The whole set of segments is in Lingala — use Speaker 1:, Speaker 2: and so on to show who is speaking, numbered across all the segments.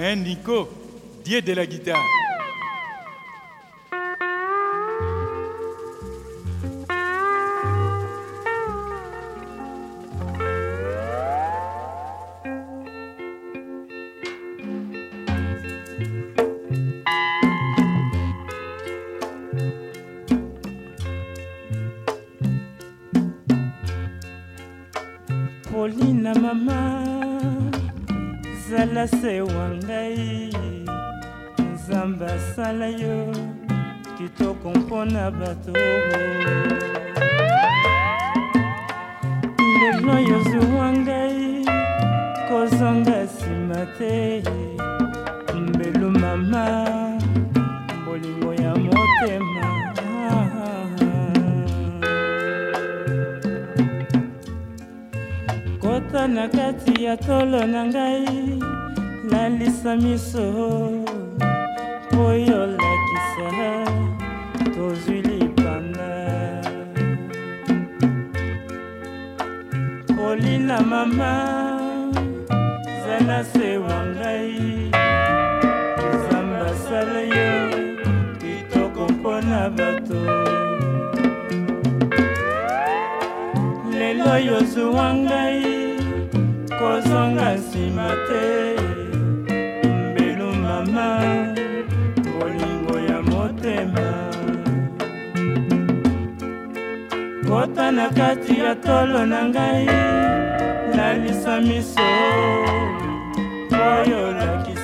Speaker 1: Hein, Nico Dieu de la guitare. Pauline, maman. ozala se wa ngai nzambe asala yo kitoko mpona bato lelo yozwa ngai kozonga nsima te ata na kati ya tolo na ngai lalisa miso mpo yolakisa tozwi lipanda kolina mama zana se wa ngai zamba sala yo kitoko mpona bato lelo yozwa ngai okozonga nsima te mbelu mama bolingo ya motema kota na kati ya tolo na ngai lalisa miso oyo lakisa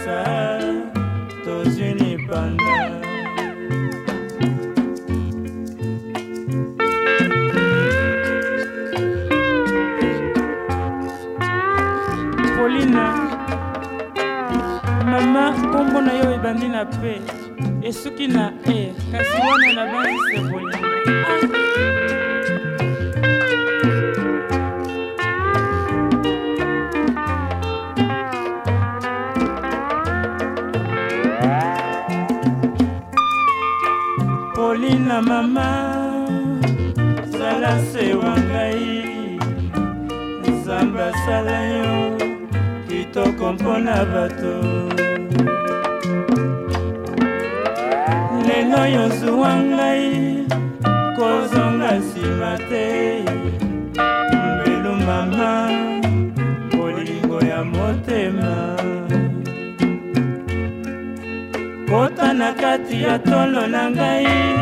Speaker 1: na pe esuki na e kasi wana nabangise bolingo na mama sala se wa ngai nzambe asala yo kitoko mpona bato lelo yozuwa ngai kozonga nsima te mbelu mama bolingo ya motema kota na kati ya tolo na ngai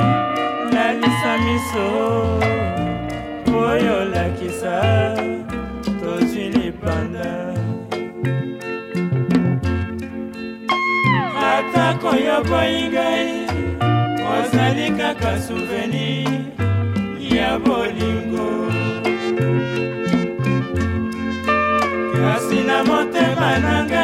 Speaker 1: lalisa miso oyo lakisa tozwi lipanda atako yoboyi ngai ezali kaka souveni ya bolingo kasi na motema na ngai